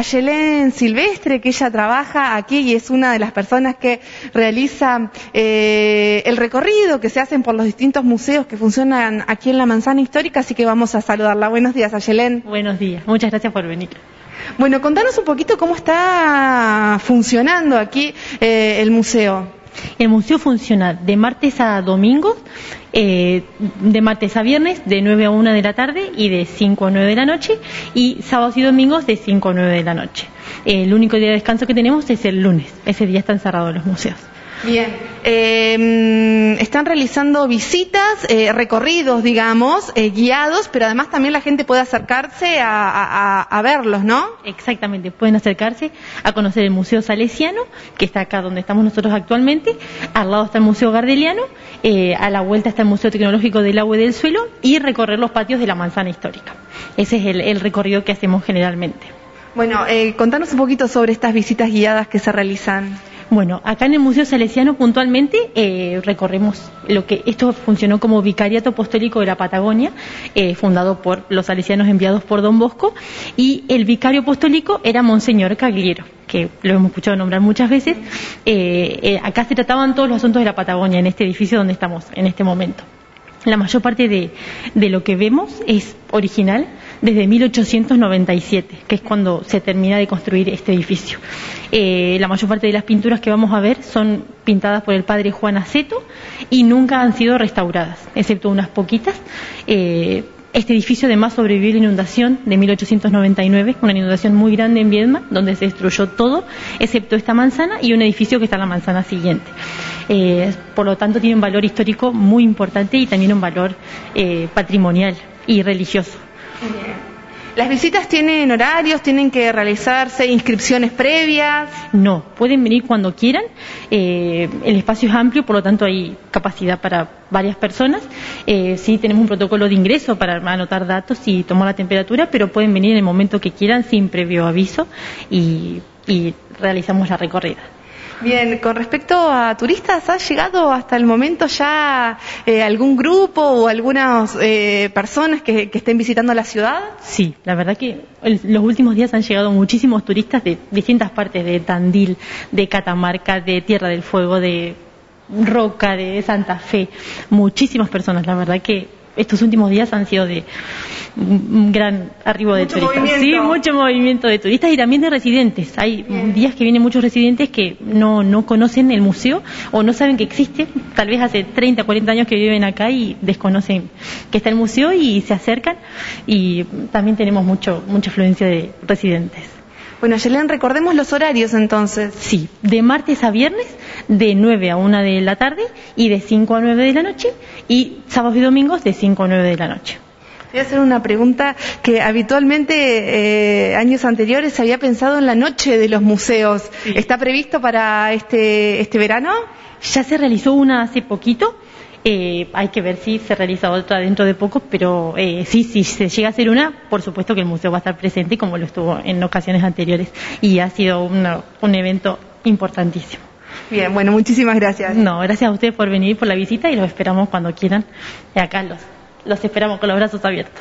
a Yelén Silvestre, que ella trabaja aquí y es una de las personas que realiza eh, el recorrido que se hacen por los distintos museos que funcionan aquí en la Manzana Histórica, así que vamos a saludarla. Buenos días, Ayelén. Buenos días, muchas gracias por venir. Bueno, contanos un poquito cómo está funcionando aquí eh, el museo. El museo funciona de martes a domingo, eh, de martes a viernes, de 9 a 1 de la tarde y de 5 a 9 de la noche, y sábados y domingos de 5 a 9 de la noche. el único día de descanso que tenemos es el lunes, ese día están cerrados los museos. Bien, eh, están realizando visitas, eh, recorridos, digamos, eh, guiados, pero además también la gente puede acercarse a, verlos, ¿no? Exactamente, pueden acercarse a conocer el Museo Salesiano, que está acá donde estamos nosotros actualmente, al lado está el Museo Gardeliano, a la vuelta está el Museo Tecnológico del Agua y del Suelo y recorrer los patios de la manzana histórica. Ese es el, recorrido que hacemos generalmente. Bueno, contanos un poquito sobre estas visitas guiadas que se realizan. Bueno, acá en el Museo Salesiano puntualmente eh, recorremos lo que esto funcionó como Vicariato Apostólico de la Patagonia, eh, fundado por los salesianos enviados por Don Bosco, y el vicario apostólico era Monseñor Cagliero que lo hemos escuchado nombrar muchas veces, eh, acá se trataban todos los asuntos de la Patagonia, en este edificio donde estamos en este momento. La mayor parte de, lo que vemos es original desde 1897, que es cuando se termina de construir este edificio. Eh, la mayor parte de las pinturas que vamos a ver son pintadas por el padre Juan Aceto y nunca han sido restauradas, excepto unas poquitas. Eh, este edificio además sobrevivió la inundación de 1899, una inundación muy grande en Viedma, donde se destruyó todo, excepto esta manzana y un edificio que está en la manzana siguiente. Eh, por lo tanto, tiene un valor histórico muy importante y también un valor eh, patrimonial y religioso. ¿Las visitas tienen horarios? ¿Tienen que realizarse inscripciones previas? No, pueden venir cuando quieran. Eh, el espacio es amplio, por lo tanto hay capacidad para varias personas. Eh, sí tenemos un protocolo de ingreso para anotar datos y tomar la temperatura, pero pueden venir en el momento que quieran sin previo aviso y realizamos la recorrida. Bien, con respecto a turistas, ¿ha llegado hasta el momento ya eh, algún grupo o algunas eh, personas que, estén visitando la ciudad? Sí, la verdad que los últimos días han llegado muchísimos turistas de distintas partes, de Tandil, de Catamarca, de Tierra del Fuego, de Roca, de Santa Fe, muchísimas personas, la verdad que estos últimos días han sido de un gran arribo de turistas. Sí, mucho movimiento de turistas y también de residentes. Hay días que vienen muchos residentes que no, no conocen el museo o no saben que existe. Tal vez hace 30, 40 años que viven acá y desconocen que está el museo y se acercan. Y también tenemos mucho, mucha afluencia de residentes. Bueno, Yelén, recordemos los horarios entonces. Sí, de martes a viernes, de 9 a 1 de la tarde y de 5 a 9 de la noche, y sábados y domingos de 5 a 9 de la noche. Voy a hacer una pregunta que habitualmente eh, años anteriores se había pensado en la noche de los museos. ¿Está previsto para este, este verano? Ya se realizó una hace poquito. Eh, hay que ver si se realiza otra dentro de poco, pero eh, sí, si se llega a hacer una, por supuesto que el museo va a estar presente como lo estuvo en ocasiones anteriores y ha sido un evento importantísimo. Bien, bueno, muchísimas gracias. No, gracias a ustedes por venir, por la visita y los esperamos cuando quieran. Acá los, los esperamos con los brazos abiertos.